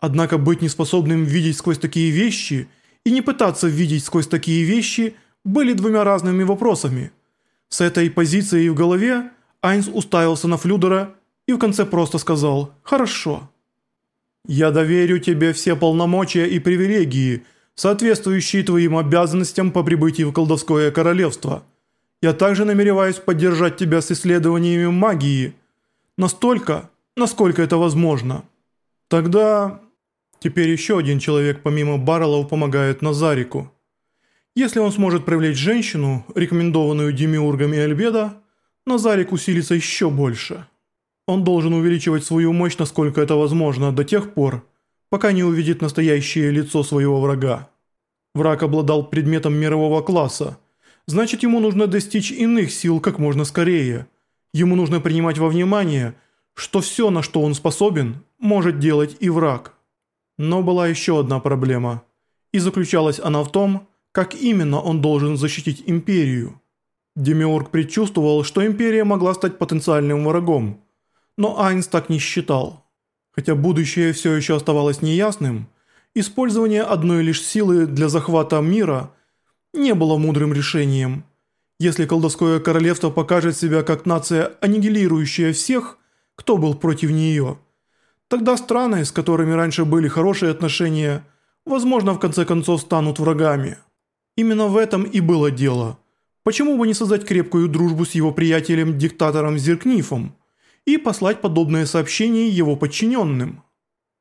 Однако быть неспособным видеть сквозь такие вещи и не пытаться видеть сквозь такие вещи были двумя разными вопросами. С этой позицией в голове Айнс уставился на Флюдера и в конце просто сказал «Хорошо». «Я доверю тебе все полномочия и привилегии, соответствующие твоим обязанностям по прибытии в колдовское королевство. Я также намереваюсь поддержать тебя с исследованиями магии, настолько, насколько это возможно. Тогда Теперь еще один человек помимо Барреллов помогает Назарику. Если он сможет привлечь женщину, рекомендованную демиургами Альбеда, Назарик усилится еще больше. Он должен увеличивать свою мощь, насколько это возможно, до тех пор, пока не увидит настоящее лицо своего врага. Враг обладал предметом мирового класса, значит ему нужно достичь иных сил как можно скорее. Ему нужно принимать во внимание, что все, на что он способен, может делать и враг. Но была еще одна проблема. И заключалась она в том, как именно он должен защитить Империю. Демиург предчувствовал, что Империя могла стать потенциальным врагом. Но Айнс так не считал. Хотя будущее все еще оставалось неясным, использование одной лишь силы для захвата мира не было мудрым решением. Если колдовское королевство покажет себя как нация, аннигилирующая всех, кто был против нее – Тогда страны, с которыми раньше были хорошие отношения, возможно, в конце концов станут врагами. Именно в этом и было дело. Почему бы не создать крепкую дружбу с его приятелем-диктатором Зеркнифом и послать подобное сообщение его подчиненным?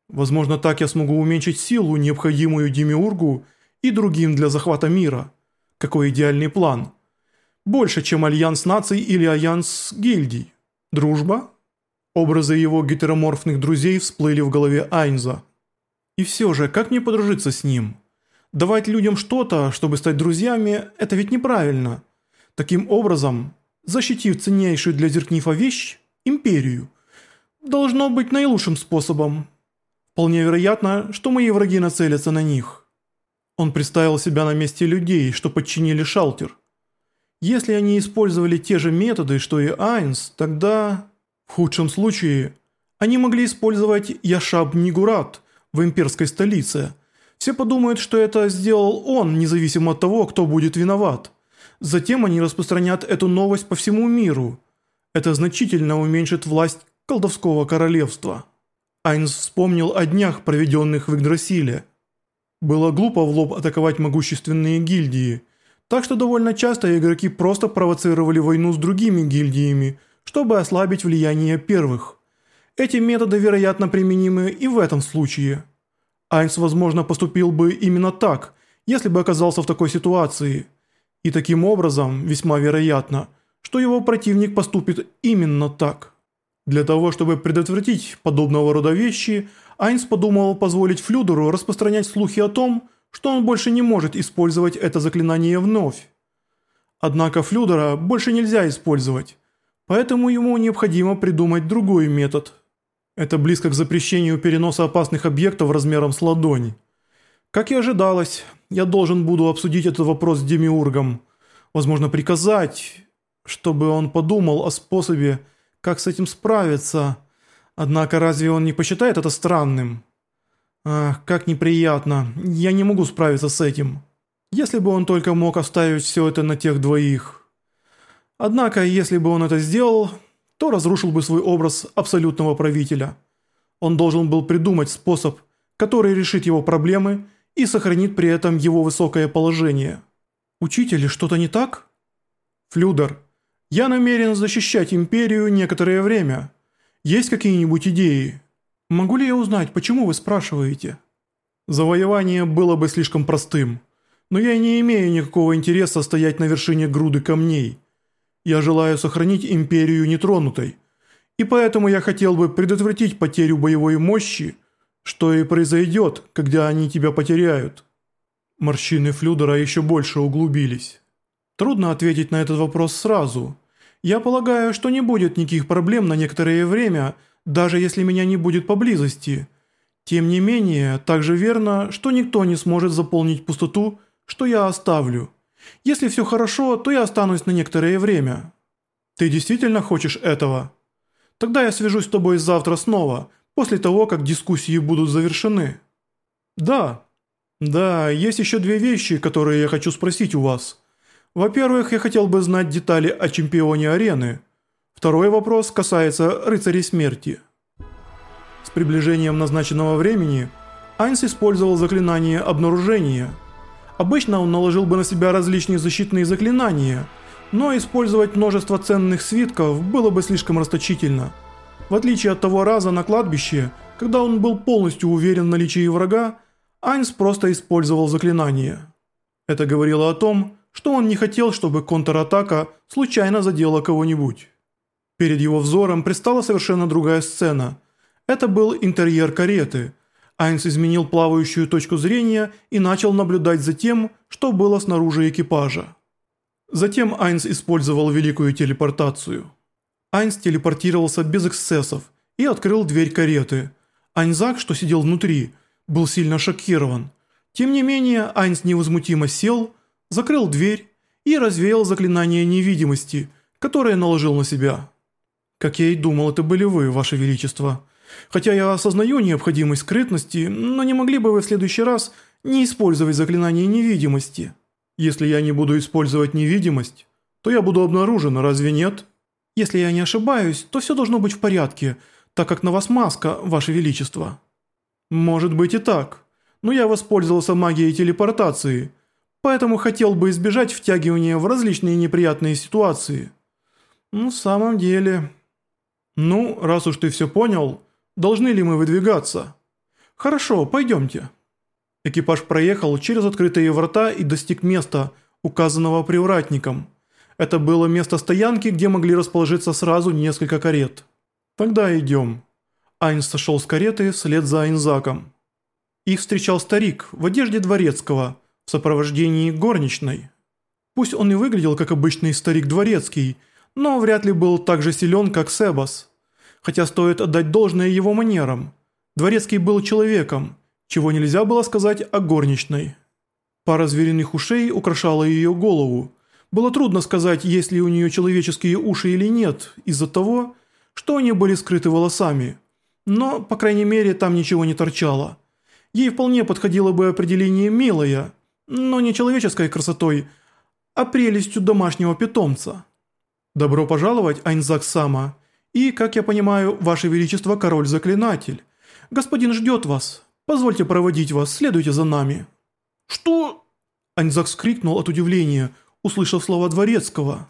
Возможно, так я смогу уменьшить силу, необходимую Демиургу и другим для захвата мира. Какой идеальный план. Больше, чем альянс наций или альянс гильдий. Дружба? Образы его гетероморфных друзей всплыли в голове Айнза. И все же, как мне подружиться с ним? Давать людям что-то, чтобы стать друзьями, это ведь неправильно. Таким образом, защитив ценнейшую для Зеркнифа вещь, империю, должно быть наилучшим способом. Вполне вероятно, что мои враги нацелятся на них. Он представил себя на месте людей, что подчинили шалтер. Если они использовали те же методы, что и Айнс, тогда... В худшем случае, они могли использовать Яшаб-Нигурат в имперской столице. Все подумают, что это сделал он, независимо от того, кто будет виноват. Затем они распространят эту новость по всему миру. Это значительно уменьшит власть колдовского королевства. Айнс вспомнил о днях, проведенных в Игдрасиле. Было глупо в лоб атаковать могущественные гильдии, так что довольно часто игроки просто провоцировали войну с другими гильдиями, чтобы ослабить влияние первых. Эти методы, вероятно, применимы и в этом случае. Айнс, возможно, поступил бы именно так, если бы оказался в такой ситуации. И таким образом, весьма вероятно, что его противник поступит именно так. Для того, чтобы предотвратить подобного рода вещи, Айнс подумал позволить Флюдеру распространять слухи о том, что он больше не может использовать это заклинание вновь. Однако Флюдера больше нельзя использовать, Поэтому ему необходимо придумать другой метод. Это близко к запрещению переноса опасных объектов размером с ладонь. Как и ожидалось, я должен буду обсудить этот вопрос с Демиургом. Возможно, приказать, чтобы он подумал о способе, как с этим справиться. Однако разве он не посчитает это странным? Ах, как неприятно. Я не могу справиться с этим. Если бы он только мог оставить все это на тех двоих. Однако, если бы он это сделал, то разрушил бы свой образ абсолютного правителя. Он должен был придумать способ, который решит его проблемы и сохранит при этом его высокое положение. Учитель, что-то не так? Флюдер, я намерен защищать империю некоторое время. Есть какие-нибудь идеи? Могу ли я узнать, почему вы спрашиваете? Завоевание было бы слишком простым, но я не имею никакого интереса стоять на вершине груды камней – я желаю сохранить империю нетронутой, и поэтому я хотел бы предотвратить потерю боевой мощи, что и произойдет, когда они тебя потеряют». Морщины Флюдера еще больше углубились. Трудно ответить на этот вопрос сразу. Я полагаю, что не будет никаких проблем на некоторое время, даже если меня не будет поблизости. Тем не менее, также верно, что никто не сможет заполнить пустоту, что я оставлю. Если все хорошо, то я останусь на некоторое время. Ты действительно хочешь этого? Тогда я свяжусь с тобой завтра снова, после того, как дискуссии будут завершены. Да. Да, есть еще две вещи, которые я хочу спросить у вас. Во-первых, я хотел бы знать детали о чемпионе арены. Второй вопрос касается рыцарей смерти. С приближением назначенного времени Айнс использовал заклинание обнаружения. Обычно он наложил бы на себя различные защитные заклинания, но использовать множество ценных свитков было бы слишком расточительно. В отличие от того раза на кладбище, когда он был полностью уверен в наличии врага, Айнс просто использовал заклинание. Это говорило о том, что он не хотел, чтобы контратака случайно задела кого-нибудь. Перед его взором предстала совершенно другая сцена. Это был интерьер кареты. Айнс изменил плавающую точку зрения и начал наблюдать за тем, что было снаружи экипажа. Затем Айнс использовал великую телепортацию. Айнс телепортировался без эксцессов и открыл дверь кареты. Айнзак, что сидел внутри, был сильно шокирован. Тем не менее, Айнс невозмутимо сел, закрыл дверь и развеял заклинание невидимости, которое наложил на себя. Как я и думал, это были вы, ваше величество. Хотя я осознаю необходимость скрытности, но не могли бы вы в следующий раз не использовать заклинание невидимости? Если я не буду использовать невидимость, то я буду обнаружен, разве нет? Если я не ошибаюсь, то все должно быть в порядке, так как на вас маска, ваше величество. Может быть и так, но я воспользовался магией телепортации, поэтому хотел бы избежать втягивания в различные неприятные ситуации. Ну, в самом деле... Ну, раз уж ты все понял, должны ли мы выдвигаться? Хорошо, пойдемте. Экипаж проехал через открытые врата и достиг места, указанного привратником. Это было место стоянки, где могли расположиться сразу несколько карет. Тогда идем. Айнс сошел с кареты вслед за Айнзаком. Их встречал старик в одежде дворецкого, в сопровождении горничной. Пусть он и выглядел как обычный старик дворецкий, но вряд ли был так же силен, как Себас. Хотя стоит отдать должное его манерам. Дворецкий был человеком – чего нельзя было сказать о горничной. Пара звериных ушей украшала ее голову. Было трудно сказать, есть ли у нее человеческие уши или нет, из-за того, что они были скрыты волосами. Но, по крайней мере, там ничего не торчало. Ей вполне подходило бы определение «милая», но не человеческой красотой, а прелестью домашнего питомца. «Добро пожаловать, Айнзак Сама, и, как я понимаю, Ваше Величество Король-Заклинатель. Господин ждет вас». Позвольте проводить вас, следуйте за нами». «Что?» Аньзак скрикнул от удивления, услышав слова Дворецкого.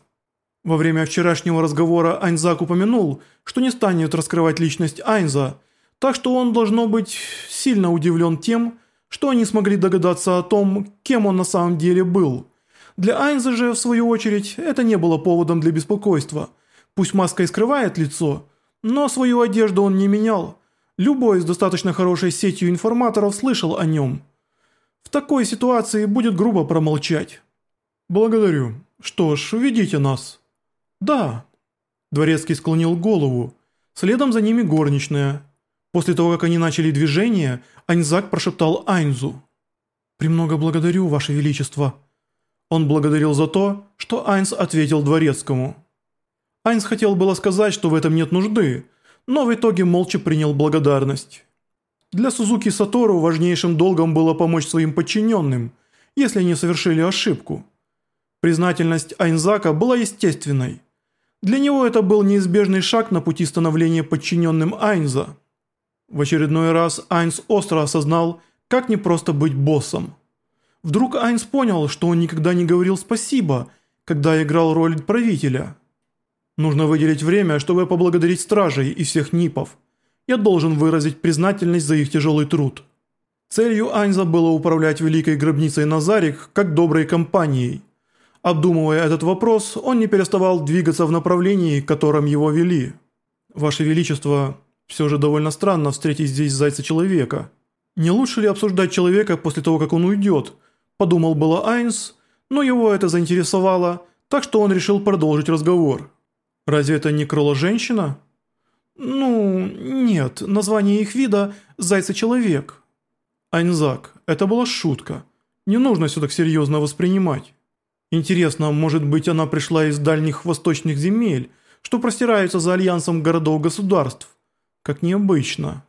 Во время вчерашнего разговора Айнзак упомянул, что не станет раскрывать личность Айнза, так что он должно быть сильно удивлен тем, что они смогли догадаться о том, кем он на самом деле был. Для Айнза же, в свою очередь, это не было поводом для беспокойства. Пусть маска и скрывает лицо, но свою одежду он не менял – Любой с достаточно хорошей сетью информаторов слышал о нем. В такой ситуации будет грубо промолчать. «Благодарю. Что ж, ведите нас». «Да». Дворецкий склонил голову. Следом за ними горничная. После того, как они начали движение, Аньзак прошептал Айнзу. «Премного благодарю, Ваше Величество». Он благодарил за то, что Айнс ответил Дворецкому. Айнс хотел было сказать, что в этом нет нужды, но в итоге молча принял благодарность. Для Сузуки Сатору важнейшим долгом было помочь своим подчиненным, если они совершили ошибку. Признательность Айнзака была естественной. Для него это был неизбежный шаг на пути становления подчиненным Айнза. В очередной раз Айнс остро осознал, как непросто быть боссом. Вдруг Айнс понял, что он никогда не говорил «спасибо», когда играл роль правителя – Нужно выделить время, чтобы поблагодарить стражей и всех НИПов. Я должен выразить признательность за их тяжелый труд. Целью Айнза было управлять великой гробницей Назарик как доброй компанией. Обдумывая этот вопрос, он не переставал двигаться в направлении, которым его вели. «Ваше Величество, все же довольно странно встретить здесь зайца-человека. Не лучше ли обсуждать человека после того, как он уйдет?» Подумал было Айнс, но его это заинтересовало, так что он решил продолжить разговор. Разве это не крыло-женщина? Ну, нет, название их вида – зайца-человек. Айнзак, это была шутка. Не нужно все так серьезно воспринимать. Интересно, может быть она пришла из дальних восточных земель, что простираются за альянсом городов-государств? Как необычно.